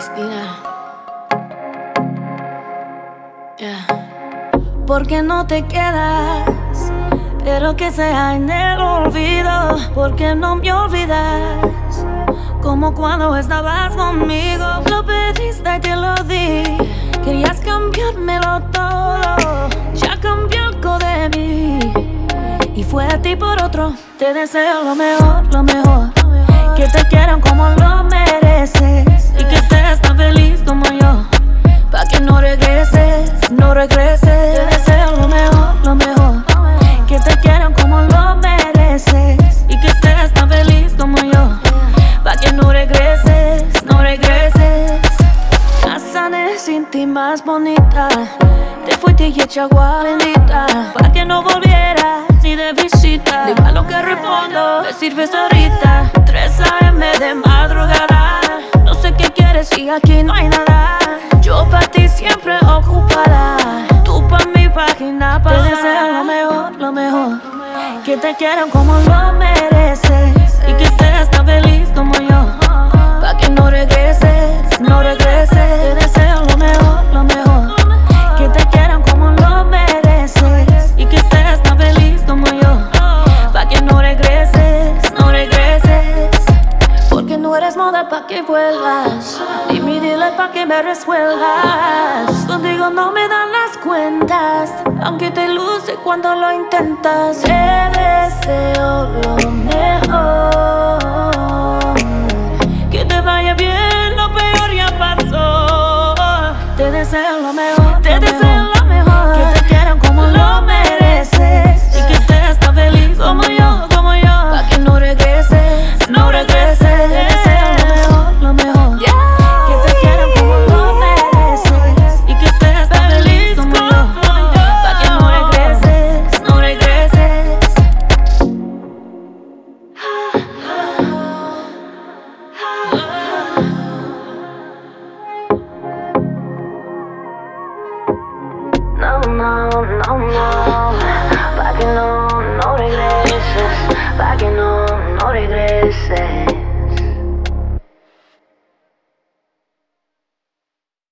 Respira. Yeah. ¿Por qué no te quedas? Pero que sea en el olvido. ¿Por qué no me olvidas? Como cuando estabas conmigo. Lo pediste y te lo di. Querías cambiármelo todo. Ya cambió algo de mí. Y fue a ti por otro. Te deseo lo mejor, lo mejor. Que te quieran como lo mereces. No regreses. Te deseo lo mejor, lo mejor. Que te quieran como lo mereces. Y que estés tan feliz como yo. Pa' que no regreses, no regreses. Casane sin ti más bonita. Te fuiste y hecha agua bendita. Pa' que no volvieras ni de visita. Dime lo que respondo, me sirves ahorita. 3 AM de madrugada. No sé qué quieres y aquí no hay Que te quieran como lo mereces. Y que estés tan feliz como yo. Pa' que no regreses, no regreses. Te deseo lo mejor, lo mejor. Que te quieran como lo mereces. Y que estés tan feliz como yo. Pa' que no regreses, no regreses. Porque no eres moda pa' que vuelvas. Y mi dile pa' que me resuelvas. Contigo no me dan las cuentas. Aunque te luce cuando lo intentas. Te deseo lo mejor. Que te vaya bien, lo peor ya pasó. Te deseo lo mejor, te deseo lo mejor. Que te quieran como lo mereces. no, no, no.